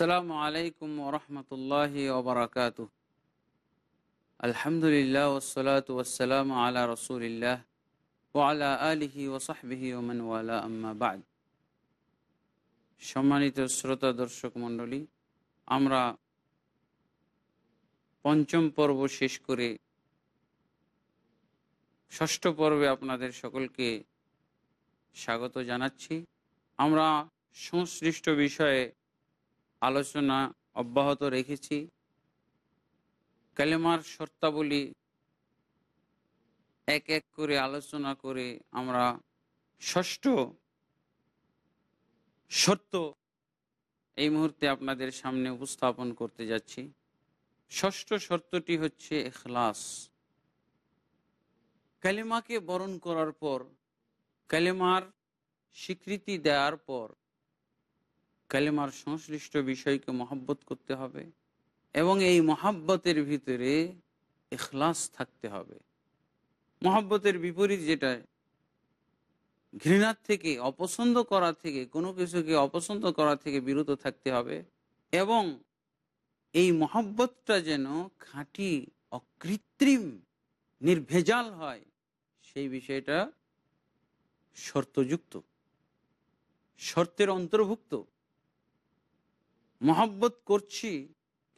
আসসালামু আলাইকুম ওরহমতুল্লাহ ওবরাকাত আলহামদুলিল্লাহ ওসলাত ওসালাম আলা রসুলিল্লাহ ওয়ালা আলিহি ওসাহবিহি ওমান ওয়ালা, আম্মা বাদ। সম্মানিত শ্রোতা দর্শক মণ্ডলী, আমরা পঞ্চম পর্ব শেষ করে ষষ্ঠ পর্বে আপনাদের সকলকে স্বাগত জানাচ্ছি। আমরা সংশ্লিষ্ট বিষয়ে আলোচনা অব্যাহত রেখেছি। কালেমার শর্তাবলী এক এক করে আলোচনা করে আমরা ষষ্ঠ শর্ত এই মুহূর্তে আপনাদের সামনে উপস্থাপন করতে যাচ্ছি। ষষ্ঠ শর্তটি হচ্ছে এখলাস। কালেমাকে বরণ করার পর, কালেমার স্বীকৃতি দেওয়ার পর কালেমার সংশ্লিষ্ট বিষয়কে মহাব্বত করতে হবে এবং এই মহাব্বতের ভিতরে এখলাস থাকতে হবে। মহাব্বতের বিপরীত যেটা, ঘৃণার থেকে, অপছন্দ করা থেকে, কোনো কিছুকে অপছন্দ করা থেকে বিরত থাকতে হবে এবং এই মহাব্বতটা যেন খাঁটি, অকৃত্রিম, নির্ভেজাল হয়, সেই বিষয়টা শর্তযুক্ত, শর্তের অন্তর্ভুক্ত। মহাব্বত করছি,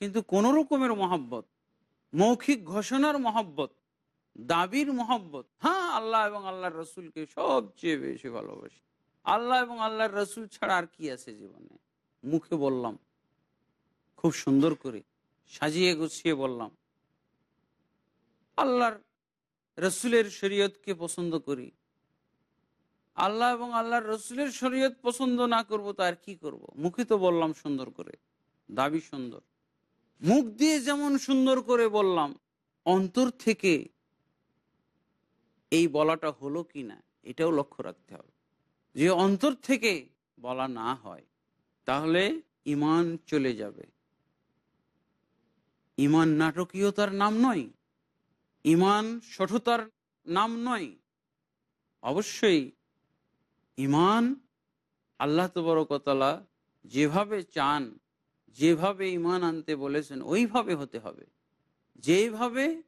কিন্তু কোন রকমের মহাব্বত, মৌখিক ঘোষণার মহাব্বত, দাবির মহাব্বত। হ্যাঁ আল্লাহ এবং আল্লাহর রসুলকে সবচেয়ে বেশি ভালোবাসি। আল্লাহ এবং আল্লাহর রসুল ছাড়া আর কি আছে জীবনে? মুখে বললাম, খুব সুন্দর করে সাজিয়ে গুছিয়ে বললাম, আল্লাহর রসুলের শরীয়তকে পছন্দ করি আল্লাহ এবং আল্লাহর রসুলের শরীয়ত পছন্দ না করব তো আর কি করব? মুখে তো বললাম সুন্দর করে, দাবি সুন্দর। মুখ দিয়ে যেমন সুন্দর করে বললাম, অন্তর থেকে এই বলাটা হলো কি না, এটাও লক্ষ্য রাখতে হবে। যে অন্তর থেকে বলা না হয়, তাহলে ইমান চলে যাবে। ইমান নাটকীয়তার নাম নয় ইমান সঠতার নাম নয়। অবশ্যই ইমান আল্লাহ তবরকতলা যেভাবে চান, যেভাবে ইমান আনতে বলেছেন, ওইভাবে হতে হবে। যেভাবে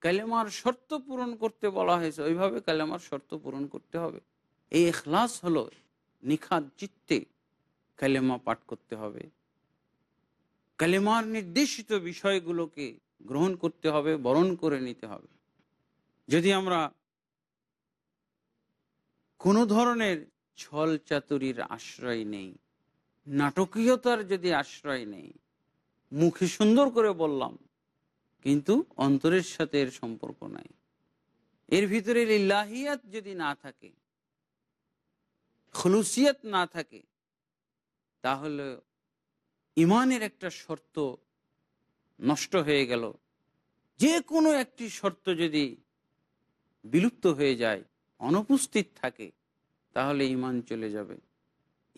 কালেমার শর্ত পূরণ করতে বলা হয়েছে, ওইভাবে কালেমার শর্ত পূরণ করতে হবে। এই এখলাস হলো নিখাদ চিত্তে কালেমা পাঠ করতে হবে। কালেমার নির্দেশিত বিষয়গুলোকে গ্রহণ করতে হবে, বরণ করে নিতে হবে। যদি আমরা কোনো ধরনের ছল চাতুরির আশ্রয় নেই, নাটকীয়তার যদি আশ্রয় নেই, মুখে সুন্দর করে বললাম, কিন্তু অন্তরের সাথে এর সম্পর্ক নাই। এর ভিতরে লিল্লাহিয়াত যদি না থাকে, খলুসিয়াত না থাকে, তাহলে ইমানের একটা শর্ত নষ্ট হয়ে গেল। যে কোনো একটি শর্ত যদি বিলুপ্ত হয়ে যায় অনুপস্থিত থাকে, তাহলে ইমান চলে যাবে।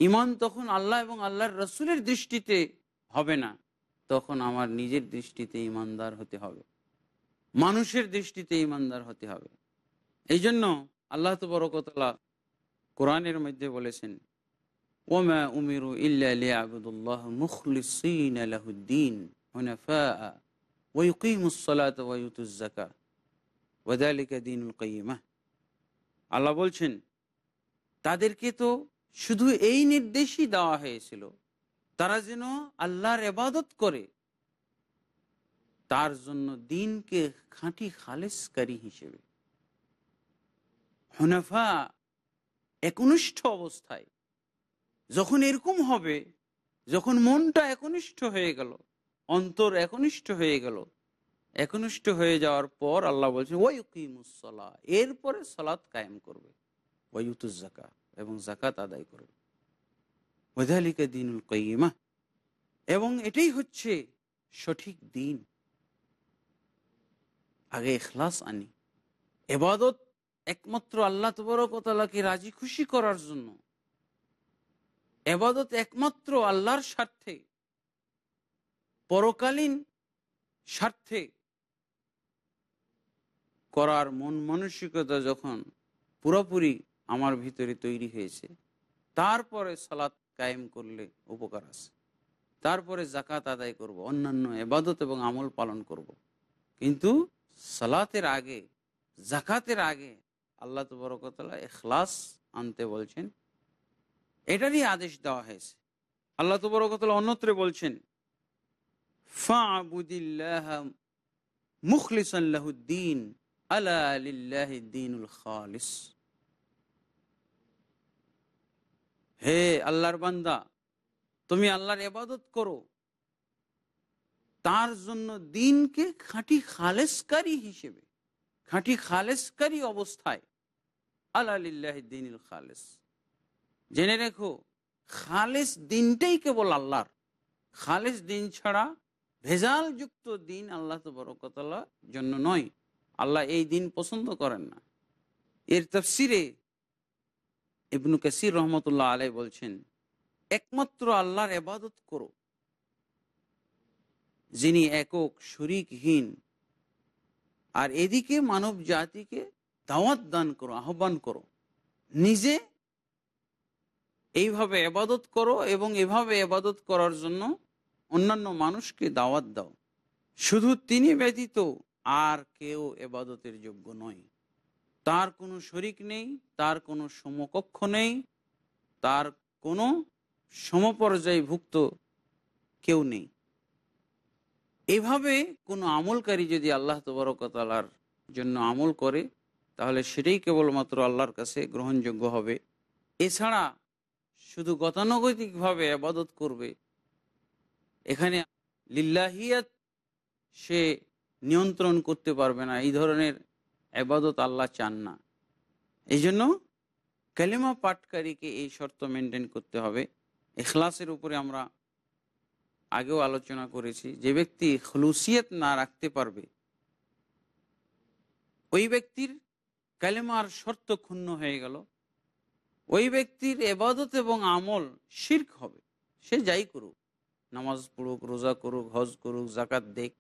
ইমান তখন আল্লাহ এবং আল্লাহর রসুলের দৃষ্টিতে হবে না, তখন আমার নিজের দৃষ্টিতে ইমানদার হতে হবে। মানুষের দৃষ্টিতে ইমানদার হতে হবে। এই জন্য আল্লাহ তো তবরকতলা কোরআনের মধ্যে বলেছেন, ওমা উমিরু ইবুদুল্লাহ মুখলিসিন আলাহুদ্দিন দিনুল কাইমা আল্লাহ বলছেন, তাদেরকে তো শুধু এই নির্দেশই দেওয়া হয়েছিল, তারা যেন আল্লাহর এবাদত করে, তার জন্য দিনকে খাঁটি খালেসকারী হিসেবে। হনাফা একনিষ্ঠ অবস্থায়, যখন এরকম হবে, যখন মনটা একনিষ্ঠ হয়ে গেল, অন্তর একনিষ্ঠ হয়ে গেল একনিষ্ঠ হয়ে যাওয়ার পর আল্লাহ বলছেন ওই কিমুসলা এরপরে সলাৎ কায়েম করবে। জাকা এবং জাকাত আদায় করবে। ওদালিকা দিনুল কইমা এবং এটাই হচ্ছে সঠিক দিন। আগে এখলাস আনি। এবাদত একমাত্র আল্লাহ তবরকতালাকে রাজি খুশি করার জন্য। এবাদত একমাত্র আল্লাহর স্বার্থে, পরকালীন স্বার্থে করার মন মানসিকতা যখন পুরোপুরি আমার ভিতরে তৈরি হয়েছে, তারপরে সালাত কায়েম করলে উপকার আছে। তারপরে জাকাত আদায় করব, অন্যান্য এবাদত এবং আমল পালন করব। কিন্তু সালাতের আগে জাকাতের আগে আল্লাহ তবরকতলা এখলাস আনতে বলছেন, এটারই আদেশ দেওয়া হয়েছে। আল্লাহ তবরকতলা অন্যত্রে বলছেন, ফাবুদিল্লাহ মুখলিসাল্লাহুদ্দিন খালিস। হে আল্লাহর বান্দা, তুমি আল্লাহর এবাদত করো। তার জন্য দিনকে খাঁটি খালেসকারী হিসেবে, খাঁটি খালেসকারী অবস্থায় আল্লাহ দিনুল খালেস। জেনে রেখো, খালেস দিনটাই কেবল আল্লাহর। খালেস দিন ছাড়া ভেজাল যুক্ত দিন আল্লাহ তো বরকতলা জন্য নয়। আল্লাহ এই দিন পছন্দ করেন না। এর তফসিরে ইবনু কাসির রহমতুল্লাহ আলাই বলছেন, একমাত্র আল্লাহর এবাদত করো, যিনি একক, শরিকহীন, আর এদিকে মানব জাতিকে দাওয়াত দান করো, আহ্বান করো। নিজে এইভাবে এবাদত করো এবং এভাবে এবাদত করার জন্য অন্যান্য মানুষকে দাওয়াত দাও। শুধু তিনি ব্যতীত আর কেউ এবাদতের যোগ্য নয়। তার কোনো শরিক নেই, তার কোনো সমকক্ষ নেই, তার কোনো সমপর্যায়ভুক্ত কেউ নেই। এভাবে কোনো আমলকারী যদি আল্লাহ তবরকতালার জন্য আমল করে, তাহলে সেটাই কেবলমাত্র আল্লাহর কাছে গ্রহণযোগ্য হবে। এছাড়া শুধু গতানুগতিকভাবে আবাদত করবে, এখানে লিল্লাহিয়াত সে নিয়ন্ত্রণ করতে পারবে না। এই ধরনের আবাদত আল্লাহ চান না। এই জন্য ক্যালেমা পাটকারীকে এই শর্ত মেনটেন করতে হবে। এখলাসের উপরে আমরা আগেও আলোচনা করেছি, যে ব্যক্তি খলুসিয়ত না রাখতে পারবে, ওই ব্যক্তির কালেমার শর্ত ক্ষুণ্ণ হয়ে গেল। ওই ব্যক্তির এবাদত এবং আমল শির্ক হবে। সে যাই করুক, নামাজ পড়ুক, রোজা করুক, হজ করুক জাকাত দেখ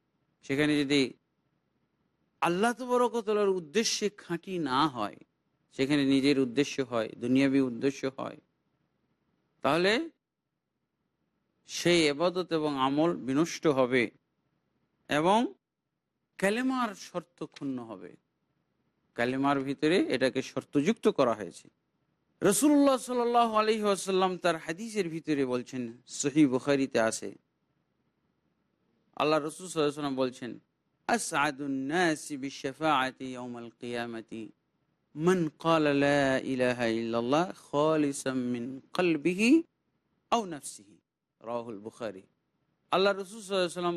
সেখানে যদি আল্লাহ তবরকতলার উদ্দেশ্যে খাঁটি না হয়, সেখানে নিজের উদ্দেশ্য হয়, দুনিয়াবি উদ্দেশ্য হয়, তাহলে সেই এবাদত এবং আমল বিনষ্ট হবে এবং ক্যালেমার শর্ত ক্ষুণ্ণ হবে। ক্যালেমার ভিতরে এটাকে শর্তযুক্ত করা হয়েছে। রসুল্লাহ সাল আলহি আসাল্লাম তার হাদিসের ভিতরে বলছেন সহি বুখারিতে আছে আল্লাহ রসুল সাল্লাম বলছেন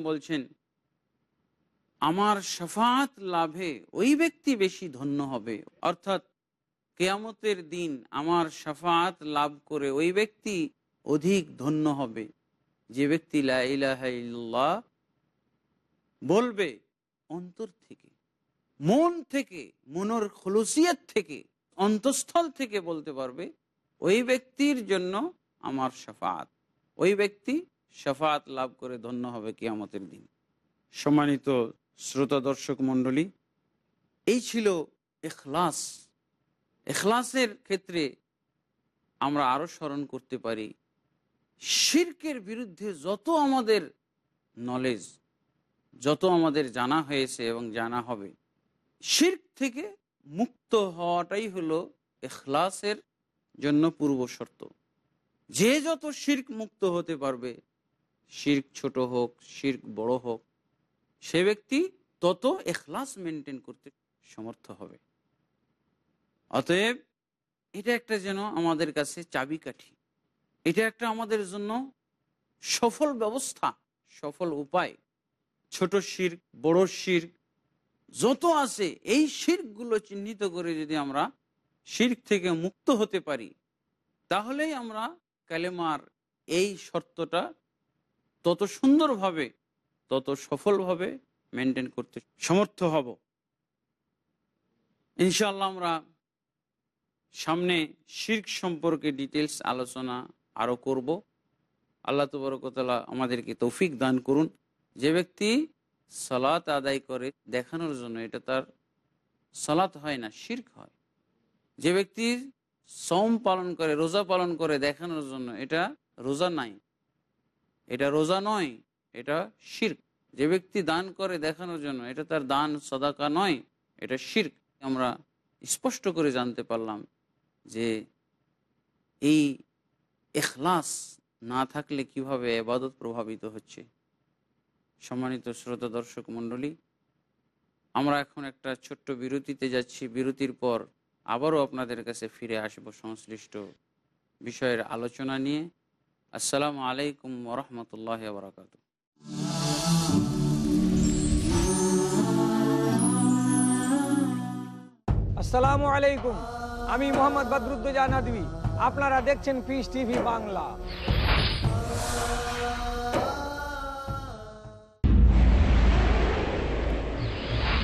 বলছেন আমার সাফাত লাভে ওই ব্যক্তি বেশি ধন্য হবে অর্থাৎ কেয়ামতের দিন আমার সাফাত লাভ করে ওই ব্যক্তি অধিক ধন্য হবে যে ব্যক্তি লাহ বলবে অন্তর থেকে, মন থেকে, মনের খলুসিয়ত থেকে, অন্তঃস্থল থেকে বলতে পারবে, ওই ব্যক্তির জন্য আমার সাফাত ওই ব্যক্তি সাফাত লাভ করে ধন্য হবে কিয়ামতের দিন। সম্মানিত শ্রোতা দর্শক মণ্ডলী, এই ছিল এখলাস এখলাসের ক্ষেত্রে আমরা আরও স্মরণ করতে পারি, শির্কের বিরুদ্ধে যত আমাদের নলেজ যত আমাদের জানা হয়েছে এবং জানা হবে, শির্ক থেকে মুক্ত হওয়াটাই হলো এখলাসের জন্য পূর্ব শর্ত। যে যত শির্ক মুক্ত হতে পারবে, শির্ক ছোট হোক, শির্ক বড় হোক, সে ব্যক্তি তত এখলাস মেনটেন করতে সমর্থ হবে। অতএব এটা একটা যেন আমাদের কাছে চাবিকাঠি। এটা একটা আমাদের জন্য সফল ব্যবস্থা, সফল উপায়। ছোট শির, বড় শির, যত আছে, এই শিরগুলো চিহ্নিত করে যদি আমরা শির্ক থেকে মুক্ত হতে পারি, তাহলেই আমরা কালেমার এই শর্তটা তত সুন্দরভাবে, তত সফলভাবে মেনটেন করতে সমর্থ হব। ইনশাল্লাহ আমরা সামনে শির্ক সম্পর্কে ডিটেলস আলোচনা আরও করব। আল্লাহ তবরকতলা আমাদেরকে তৌফিক দান করুন। যে ব্যক্তি সলাত আদায় করে দেখানোর জন্য, এটা তার সলাত হয় না, শির্ক হয়। যে ব্যক্তি সম পালন করে, রোজা পালন করে দেখানোর জন্য, এটা রোজা নাই। এটা রোজা নয়, এটা শির্ক। যে ব্যক্তি দান করে দেখানোর জন্য, এটা তার দান, সদাকা নয়, এটা শির্ক। আমরা স্পষ্ট করে জানতে পারলাম যে এই এখলাস না থাকলে কীভাবে এবাদত প্রভাবিত হচ্ছে? সম্মানিত শ্রোতা দর্শক মণ্ডলী, আমরা এখন একটা ছোট্ট বিরতিতে যাচ্ছি। বিরতির পর আবারও আপনাদের কাছে ফিরে আসব সংশ্লিষ্ট বিষয়ের আলোচনা নিয়ে। আসসালামু আলাইকুম ওরহমতুল্লাহ বরাকাত আসসালামু আলাইকুম। আমি মোহাম্মদ বদরুদ্দোজা আপনারা দেখছেন পিস টিভি বাংলা।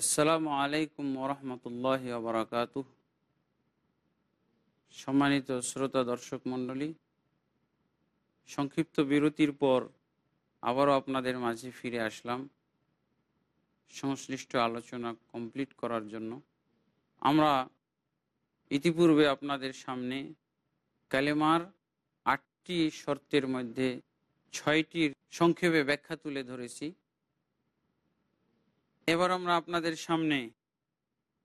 আসসালামু আলাইকুম ওরহমতুল্লাহ বারাকাত সম্মানিত শ্রোতা দর্শক মণ্ডলী, সংক্ষিপ্ত বিরতির পর আবারও আপনাদের মাঝে ফিরে আসলাম সংশ্লিষ্ট আলোচনা কমপ্লিট করার জন্য। আমরা ইতিপূর্বে আপনাদের সামনে কালেমার আটটি শর্তের মধ্যে ছয়টির সংক্ষেপে ব্যাখ্যা তুলে ধরেছি। এবার আমরা আপনাদের সামনে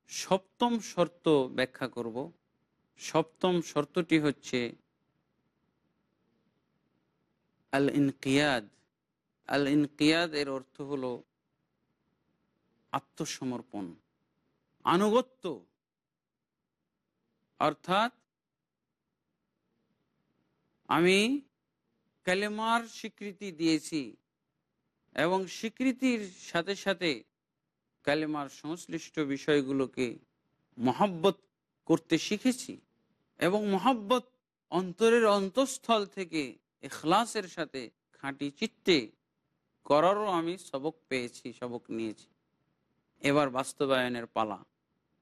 সপ্তম শর্ত ব্যাখ্যা করব। সপ্তম শর্তটি হচ্ছে আল ইনকিয়াদ আল ইনকিয়াদ এর অর্থ হল আত্মসমর্পণ, আনুগত্য, অর্থাৎ আমি কালেমার স্বীকৃতি দিয়েছি এবং স্বীকৃতির সাথে সাথে কালেমার সংশ্লিষ্ট বিষয়গুলোকে মহাব্বত করতে শিখেছি এবং মহাব্বত অন্তরের অন্তঃস্থল থেকে এখলাসের সাথে খাঁটি চিত্তে করারও আমি সবক পেয়েছি, সবক নিয়েছি। এবার বাস্তবায়নের পালা।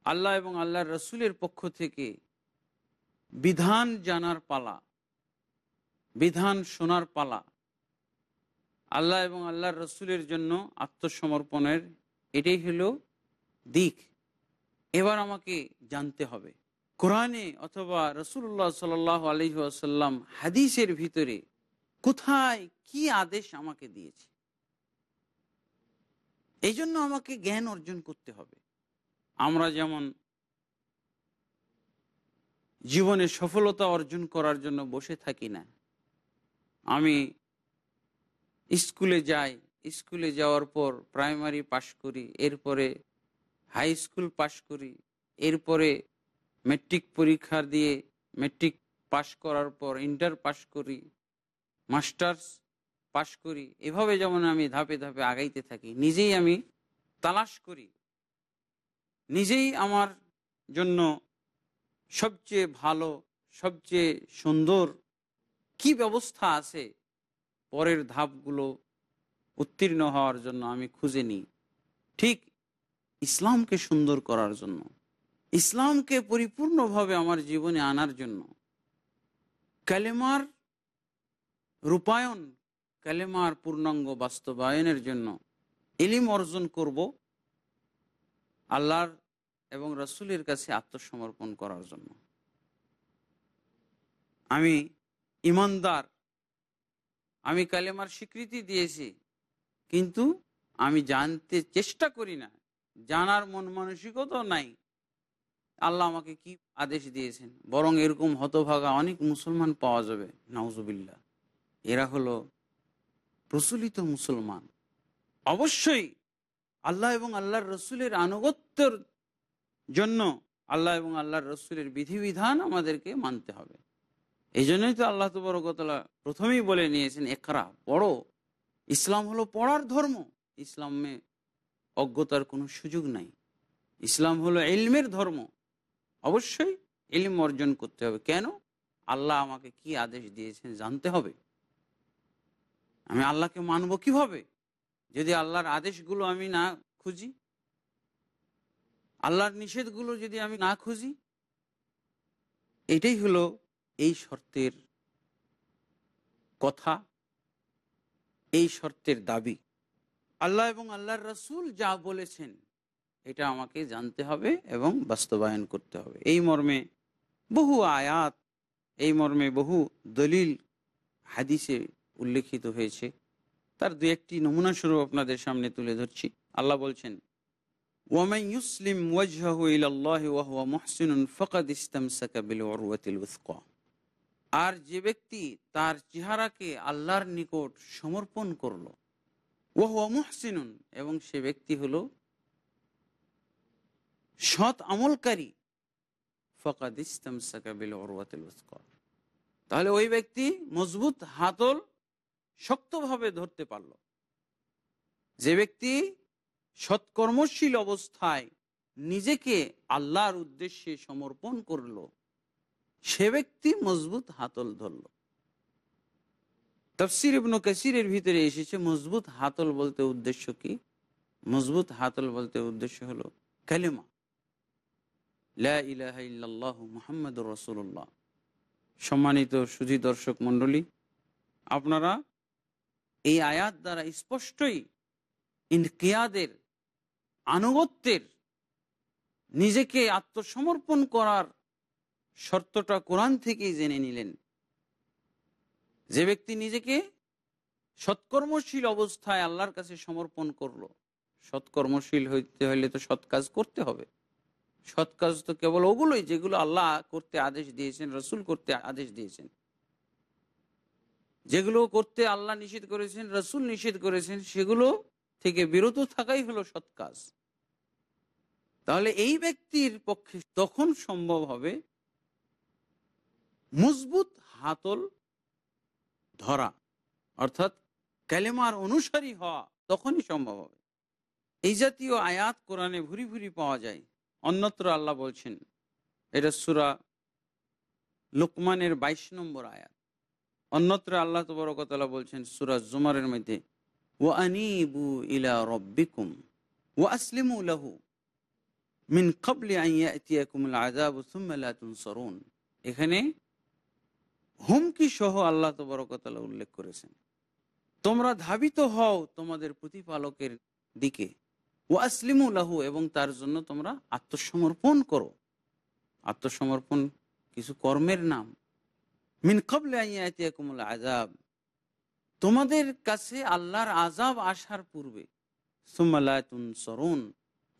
আল্লাহ এবং আল্লাহর রসুলের পক্ষ থেকে বিধান জানার পালা, বিধান শোনার পালা। আল্লাহ এবং আল্লাহর রসুলের জন্য আত্মসমর্পণের এটাই হলো দিক। এবার আমাকে জানতে হবে, কোরআনে অথবা রসুল্লাহ সাল আলী আসাল্লাম হাদিসের ভিতরে কোথায় কি আদেশ আমাকে দিয়েছে? এই জন্য আমাকে জ্ঞান অর্জন করতে হবে। আমরা যেমন জীবনে সফলতা অর্জন করার জন্য বসে থাকি না, আমি স্কুলে যাই স্কুলে যাওয়ার পর প্রাইমারি পাশ করি, এরপরে হাই স্কুল পাশ করি, এরপরে মেট্রিক পরীক্ষা দিয়ে মেট্রিক পাশ করার পর ইন্টার পাশ করি মাস্টার্স পাশ করি, এভাবে যেমন আমি ধাপে ধাপে আগাইতে থাকি, নিজেই আমি তালাশ করি। নিজেই আমার জন্য সবচেয়ে ভালো, সবচেয়ে সুন্দর কি ব্যবস্থা আছে, পরের ধাপগুলো উত্তীর্ণ হওয়ার জন্য আমি খুঁজে নিই। ঠিক ইসলামকে সুন্দর করার জন্য, ইসলামকে পরিপূর্ণভাবে আমার জীবনে আনার জন্য। কালেমার রূপায়ণ ক্যালেমার পূর্ণাঙ্গ বাস্তবায়নের জন্য এলিম অর্জন করব আল্লাহর এবং রসুলের কাছে আত্মসমর্পণ করার জন্য। আমি ইমানদার, আমি কালেমার স্বীকৃতি দিয়েছি। কিন্তু আমি জানতে চেষ্টা করি না। জানার মন মানসিকতাও নাই। আল্লাহ আমাকে কি আদেশ দিয়েছেন? বরং এরকম হতভাগা অনেক মুসলমান পাওয়া যাবে। নাউজুবিল্লা এরা হলো প্রচলিত মুসলমান। অবশ্যই আল্লাহ এবং আল্লাহর রসুলের আনুগত্যর জন্য আল্লাহ এবং আল্লাহর রসুলের বিধিবিধান আমাদেরকে মানতে হবে। এই জন্যই তো আল্লাহ তো বড় তবরকতলা প্রথমেই বলে নিয়েছেন একরা পড়ো। ইসলাম হলো পড়ার ধর্ম। ইসলামে অজ্ঞতার কোনো সুযোগ নাই। ইসলাম হলো এলমের ধর্ম। অবশ্যই এলিম অর্জন করতে হবে। কেন? আল্লাহ আমাকে কি আদেশ দিয়েছেন জানতে হবে। আমি আল্লাহকে মানব কীভাবে? যদি আল্লাহর আদেশগুলো আমি না খুঁজি, আল্লাহর নিষেধগুলো যদি আমি না খুঁজি, এটাই হলো এই শর্তের কথা। এই শর্তের দাবি। আল্লাহ এবং আল্লাহর রসুল যা বলেছেন, এটা আমাকে জানতে হবে এবং বাস্তবায়ন করতে হবে। এই মর্মে বহু আয়াত, এই মর্মে বহু দলিল, হাদিসে উল্লেখিত হয়েছে। তার দু একটি নমুনা স্বরূপ আপনাদের সামনে তুলে ধরছি। আল্লাহ বলছেন ওয়ামাই ইউসলিম ওয়াজহাহু ইলাল্লাহি ওয়া হুয়া মুহসিনুন ফাকাদ ইসতামসাকা বিল উরওয়াতিল উসকা। আর যে ব্যক্তি তার চেহারাকে আল্লাহর নিকট সমর্পণ করল ও হুয়া মুহসিনুন, এবং সে ব্যক্তি হলো সৎ আমলকারী। ফকাদ ইসতামসাকা বিল উরওয়াতিল উসকা। তাহলে ওই ব্যক্তি মজবুত হাতল শক্তভাবে ধরতে পারল। যে ব্যক্তি সৎকর্মশীল অবস্থায় নিজেকে আল্লাহর উদ্দেশ্যে সমর্পণ করল সে ব্যক্তি মজবুত হাতল ধরল। তফসির ইবনু কাসিরের ভিতরে এসেছে মজবুত হাতল বলতে উদ্দেশ্য কি? মজবুত হাতল বলতে উদ্দেশ্য হলো কালেমা। লা ইলাহা ইল্লাল্লাহু মুহাম্মাদুর রাসূলুল্লাহ। সম্মানিত সুধী দর্শক মণ্ডলী, আপনারা এই আয়াত দ্বারা স্পষ্টই ইনকিয়াদের, আনুগত্যের, নিজেকে আত্মসমর্পণ করার শর্তটা কোরআন থেকেই জেনে নিলেন। যে ব্যক্তি নিজেকে সৎকর্মশীল অবস্থায় আল্লাহর কাছে সমর্পণ করল, সৎকর্মশীল হইতে হলে তো সৎ কাজ করতে হবে। সৎ কাজ তো কেবল ওগুলোই যেগুলো আল্লাহ করতে আদেশ দিয়েছেন, রসুল করতে আদেশ দিয়েছেন। যেগুলো করতে আল্লাহ নিষেধ করেছেন, রসুল নিষেধ করেছেন, সেগুলো থেকে বিরত থাকাই হলো সৎ কাজ। তাহলে এই ব্যক্তির পক্ষে তখন সম্ভব হবে মজবুত হাতল ধরা, অর্থাৎ ক্যালেমার অনুসারী হওয়া তখনই সম্ভব হবে। এই জাতীয় আয়াত কোরআনে ভুরি ভুরি পাওয়া যায়। অন্যত্র আল্লাহ বলছেন, এটা সুরা লোকমানের বাইশ নম্বর আয়াত। অন্যত্র আল্লাহ তবরকতলা বলছেন, সুরা জুমারের মধ্যে ও আনিবু ইলা রব্বিকুম ও আসলিমু লাহু মিন কবলি সুম্মা লা তুনসারুন। এখানে হুমকি সহ আল্লাহ তবরকতলা উল্লেখ করেছেন। তোমরা ধাবিত হও তোমাদের প্রতিপালকের দিকে। ও আসলিমু লাহু এবং তার জন্য তোমরা আত্মসমর্পণ করো। আত্মসমর্পণ কিছু কর্মের নাম। মিন কবলে আইয়াতিয়াকুমুল আজাব তোমাদের কাছে আল্লাহর আজাব আসার পূর্বে সুমালাতুন সরুন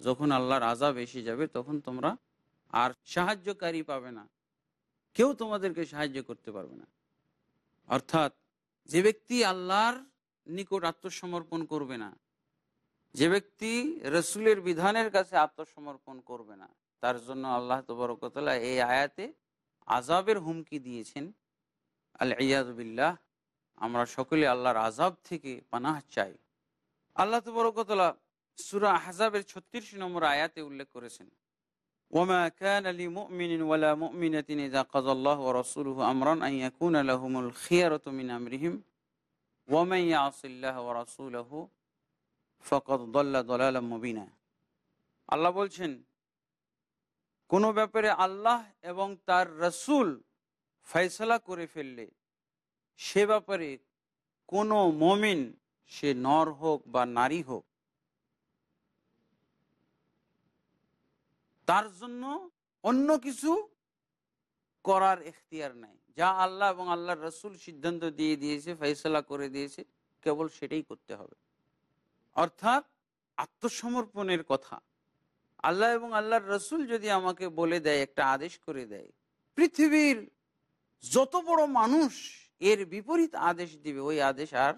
যখন আল্লাহর আজাব এসে যাবে তখন তোমরা আর সাহায্যকারী পাবে না। কেউ তোমাদেরকে সাহায্য করতে পারবে না। অর্থাৎ যে ব্যক্তি আল্লাহর নিকট আত্মসমর্পণ করবে না, যে ব্যক্তি রসুলের বিধানের কাছে আত্মসমর্পণ করবে না, তার জন্য আল্লাহ তবরকতলা এই আয়াতে আজাবের হুমকি দিয়েছেন। আল ইয়াজবিল্লাহ আমরা সকলে আল্লাহর আজাব থেকে পানাহ চাই। আল্লাহ তবরকতলা সুরা হাজাবের ছত্রিশ নম্বর আয়াতে উল্লেখ করেছেন আলী মুমিন ওয়ালা মুমিনাতিন ইযা কাযাল্লাহু ওয়া রাসূলুহু আমরান আন ইয়াকুনা লাহুমুল খিয়ারাতু মিন আমরিহিম ওয়া মান ইয়াসিল্লাহ ওয়া রাসূলুহু ফকত দল্লা দলালা মুবিনা আল্লাহ বলছেন, কোনো ব্যাপারে আল্লাহ এবং তার রসুল ফয়সলা করে ফেললে সে ব্যাপারে কোনো মমিন, সে নর হোক বা নারী হোক তার জন্য অন্য কিছু করার এখতিয়ার নাই। যা আল্লাহ এবং আল্লাহর রসুল সিদ্ধান্ত দিয়ে দিয়েছে, ফয়সলা করে দিয়েছে, কেবল সেটাই করতে হবে। অর্থাৎ আত্মসমর্পণের কথা। আল্লাহ এবং আল্লাহর রসুল যদি আমাকে বলে দেয়, একটা আদেশ করে দেয়, পৃথিবীর যত বড় মানুষ এর বিপরীত আদেশ দিবে, ওই আদেশ আর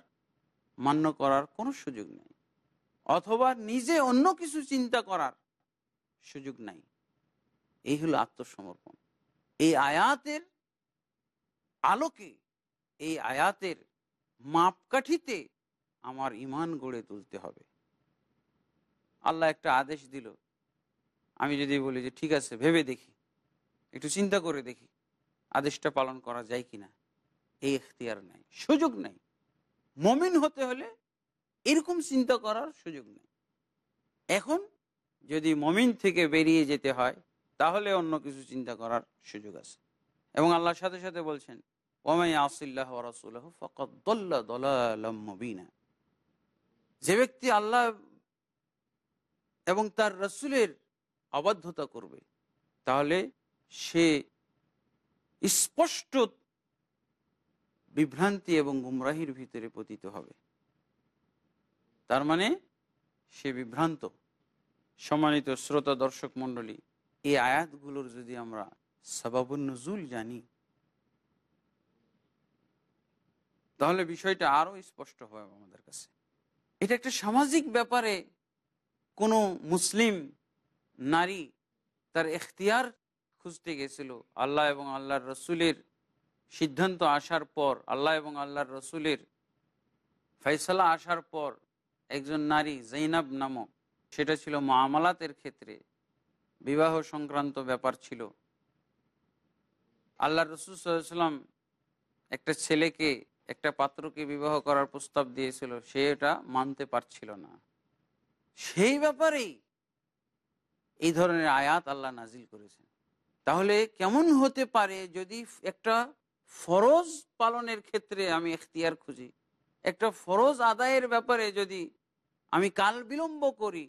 মান্য করার কোনো সুযোগ নেই। অথবা নিজে অন্য কিছু চিন্তা করার সুযোগ নাই। এই হলো আত্মসমর্পণ। এই আয়াতের আলোকে, এই আয়াতের মাপকাঠিতে আমার ইমান গড়ে তুলতে হবে। আল্লাহ একটা আদেশ দিল। আমি যদি বলি যে, ঠিক আছে, ভেবে দেখি। একটু চিন্তা করে দেখি, আদেশটা পালন করা যায় কিনা? এই এখতিয়ার নাই, সুযোগ নাই। মমিন হতে হলে এরকম চিন্তা করার সুযোগ নেই। এখন যদি মমিন থেকে বেরিয়ে যেতে হয়, তাহলে অন্য কিছু চিন্তা করার সুযোগ আছে। এবং আল্লাহর সাথে সাথে বলছেন ওমাই আসিল্লাহ রসুল্লাহ ফকত দল্লা দলালম যে ব্যক্তি আল্লাহ এবং তার রসুলের অবাধ্যতা করবে, তাহলে সে স্পষ্ট বিভ্রান্তি এবং গুমরাহির ভিতরে পতিত হবে। তার মানে সে বিভ্রান্ত। সম্মানিত শ্রোতা দর্শক মণ্ডলী, এই আয়াতগুলোর যদি আমরা সবাবুন্নজুল জানি, তাহলে বিষয়টা আরও স্পষ্ট হয় আমাদের কাছে। এটা একটা সামাজিক ব্যাপারে কোনো মুসলিম নারী তার এখতিয়ার খুঁজতে গেছিল। আল্লাহ এবং আল্লাহর রসুলের সিদ্ধান্ত আসার পর, আল্লাহ এবং আল্লাহর রসুলের ফয়সলা আসার পর একজন নারী জৈনাব নামক সেটা ছিল মামালাতের ক্ষেত্রে বিবাহ সংক্রান্ত ব্যাপার ছিল। আল্লাহ রসুল সাল্লাম একটা ছেলেকে, একটা পাত্রকে বিবাহ করার প্রস্তাব দিয়েছিল, সে এটা মানতে পারছিল না। সেই ব্যাপারেই এই ধরনের আয়াত আল্লাহ নাজিল করেছেন। তাহলে কেমন হতে পারে যদি একটা ফরজ পালনের ক্ষেত্রে আমি এখতিয়ার খুঁজি, একটা ফরজ আদায়ের ব্যাপারে যদি আমি কাল বিলম্ব করি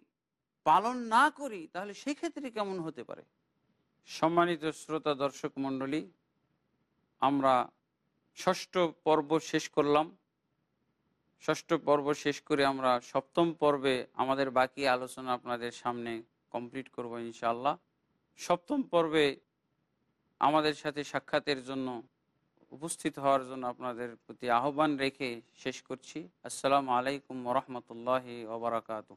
পালন না করি, তাহলে সেক্ষেত্রে কেমন হতে পারে? সম্মানিত শ্রোতা দর্শক মণ্ডলী, আমরা ষষ্ঠ পর্ব শেষ করলাম। ষষ্ঠ পর্ব শেষ করে আমরা সপ্তম পর্বে আমাদের বাকি আলোচনা আপনাদের সামনে কমপ্লিট করব ইনশাআল্লাহ। সপ্তম পর্বে আমাদের সাথে সাক্ষাতের জন্য উপস্থিত হওয়ার জন্য আপনাদের প্রতি আহ্বান রেখে শেষ করছি। আসসালামু আলাইকুম রহমতুল্লাহি ওবরাকাতু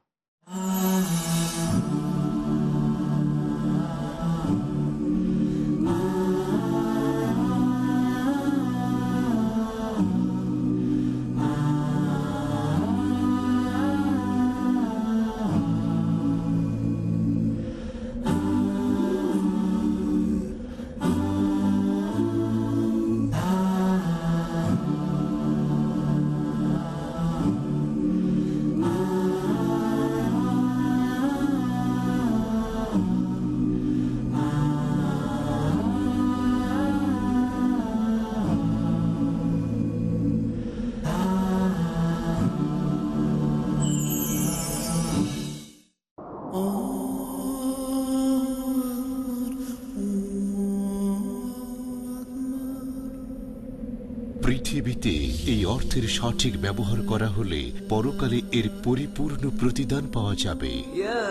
পৃথিবীতে এই অর্থের সঠিক ব্যবহার করা হলে পরকালে এর পরিপূর্ণ প্রতিদান পাওয়া যাবে يا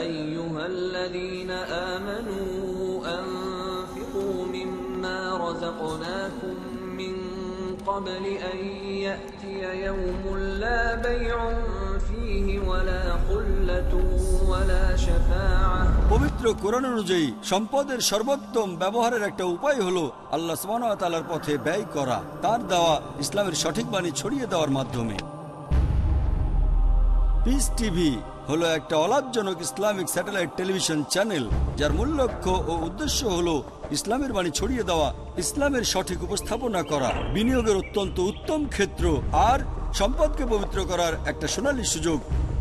أيها الذين آمنوا أنفقوا مما رزقناكم من قبل أن يأتي يوم لا بيع فيه ولا خلة ولا شفاعة পবিত্র কোরআন অনুযায়ী সম্পদের সর্বোত্তম ব্যবহারের একটা উপায় হলো আল্লাহ তালার পথে ব্যয় করা, তার দেওয়া ইসলামের সঠিক বাণী ছড়িয়ে দেওয়ার মাধ্যমে। পিস টিভি হলো একটা অলাভজনক ইসলামিক স্যাটেলাইট টেলিভিশন চ্যানেল, যার মূল লক্ষ্য ও উদ্দেশ্য হলো ইসলামের বাণী ছড়িয়ে দেওয়া, ইসলামের সঠিক উপস্থাপনা করা। বিনিয়োগের অত্যন্ত উত্তম ক্ষেত্র আর সম্পদকে পবিত্র করার একটা সোনালী সুযোগ।